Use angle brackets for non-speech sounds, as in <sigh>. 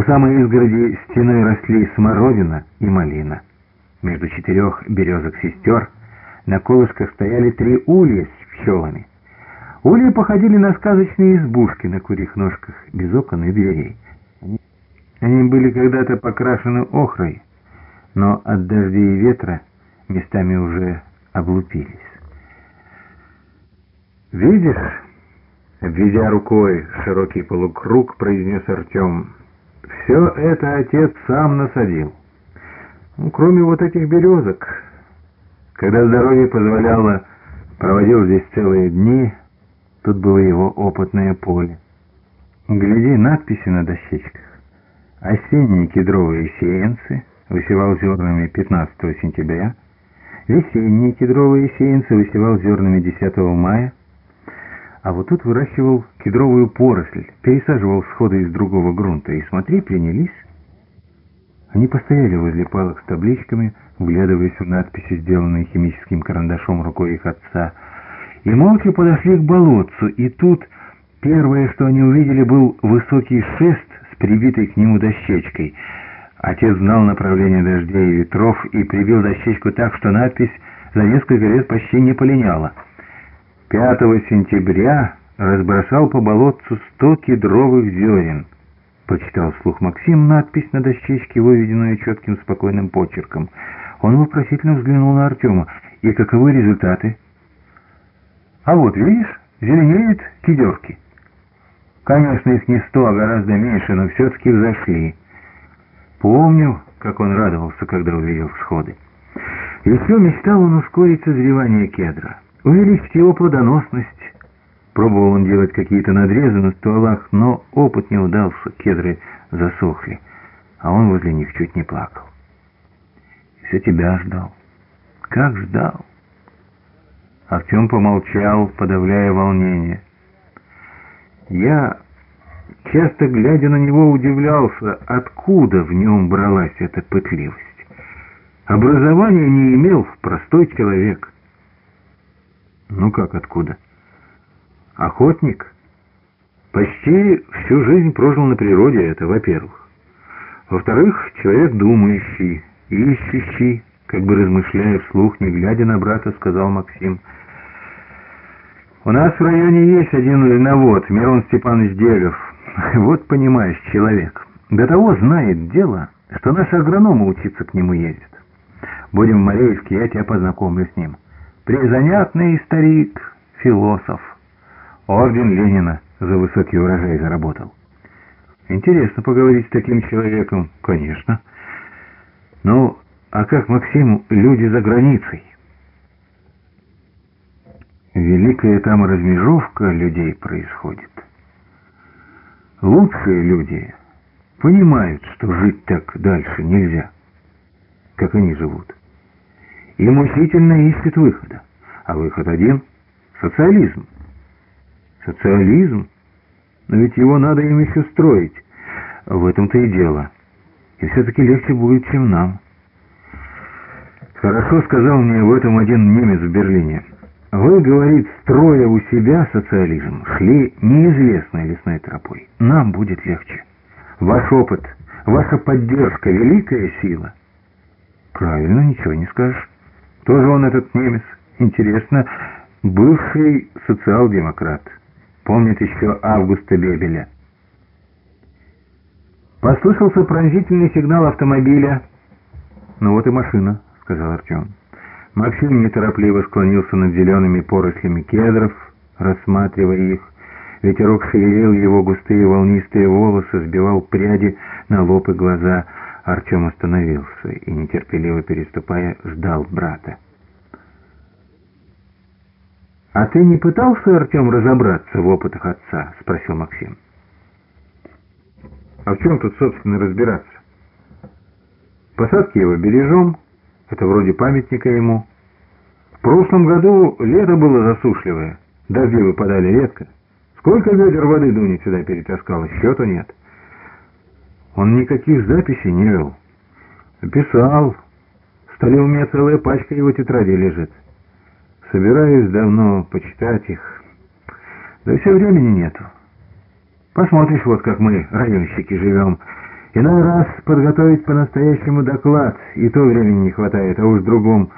У самой изгороди стеной росли смородина и малина. Между четырех березок-сестер на колышках стояли три улья с пчелами. Ульи походили на сказочные избушки на курьих ножках, без окон и дверей. Они были когда-то покрашены охрой, но от дождей и ветра местами уже облупились. «Видишь?» — обведя рукой широкий полукруг, произнес Артем. «Все это отец сам насадил. Ну, кроме вот этих березок. Когда здоровье позволяло, проводил здесь целые дни. Тут было его опытное поле. Гляди надписи на дощечках. Осенние кедровые сеянцы высевал зернами 15 сентября, весенние кедровые сеянцы высевал зернами 10 мая, а вот тут выращивал кедровую поросль, пересаживал сходы из другого грунта, и смотри, принялись. Они постояли возле палок с табличками, вглядываясь в надписи, сделанные химическим карандашом рукой их отца, и молча подошли к болотцу, и тут первое, что они увидели, был высокий шест с прибитой к нему дощечкой. Отец знал направление дождей и ветров и прибил дощечку так, что надпись за несколько лет почти не полиняла. 5 сентября разбросал по болотцу сто кедровых зерен. Прочитал вслух Максим надпись на дощечке, выведенную четким спокойным почерком. Он вопросительно взглянул на Артема. «И каковы результаты?» «А вот, видишь, зеленеют кедерки. Конечно, их не сто, а гораздо меньше, но все-таки взошли. Помню, как он радовался, когда увидел всходы. Еще мечтал он ускорить созревание кедра, увеличить его плодоносность. Пробовал он делать какие-то надрезы на стволах, но опыт не удался, кедры засохли, а он возле них чуть не плакал. Все тебя ждал. Как ждал? Артем помолчал, подавляя волнение. Я, часто глядя на него, удивлялся, откуда в нем бралась эта пытливость. Образования не имел простой человек. Ну как откуда? Охотник. Почти всю жизнь прожил на природе, это во-первых. Во-вторых, человек думающий, ищущий, как бы размышляя вслух, не глядя на брата, сказал Максим. «У нас в районе есть один льновод, Мирон Степанович Дегов. <laughs> Вот, понимаешь, человек. До того знает дело, что наши агрономы учиться к нему ездят. Будем в Мореевске, я тебя познакомлю с ним. Призанятный старик, философ. Орден Ленина за высокий урожай заработал. Интересно поговорить с таким человеком, конечно. Ну, а как, Максим, люди за границей? Великая там размежевка людей происходит. Лучшие люди понимают, что жить так дальше нельзя, как они живут. И мучительно ищут выхода. А выход один — социализм. Социализм? Но ведь его надо им еще строить. В этом-то и дело. И все-таки легче будет, чем нам. Хорошо сказал мне в этом один немец в Берлине. Вы, говорит, строя у себя социализм, шли неизвестной лесной тропой. Нам будет легче. Ваш опыт, ваша поддержка — великая сила. Правильно, ничего не скажешь. Тоже он этот немец. Интересно, бывший социал-демократ. Помнит еще Августа Бебеля. Послышался пронзительный сигнал автомобиля. «Ну вот и машина», — сказал Артем. Максим неторопливо склонился над зелеными порослями кедров, рассматривая их. Ветерок шевелил его густые волнистые волосы, сбивал пряди на лоб и глаза. Артем остановился и, нетерпеливо переступая, ждал брата. «А ты не пытался, Артем, разобраться в опытах отца?» — спросил Максим. «А в чем тут, собственно, разбираться? Посадки его бережем, это вроде памятника ему. В прошлом году лето было засушливое, дожди выпадали редко. Сколько ведер воды Дуня сюда перетаскала, счету нет. Он никаких записей не вел. Писал. В столе у меня целая пачка его тетрадей лежит. Собираюсь давно почитать их. Да все времени нету. Посмотришь, вот как мы, районщики, живем. Иной раз подготовить по-настоящему доклад, и то времени не хватает, а уж другом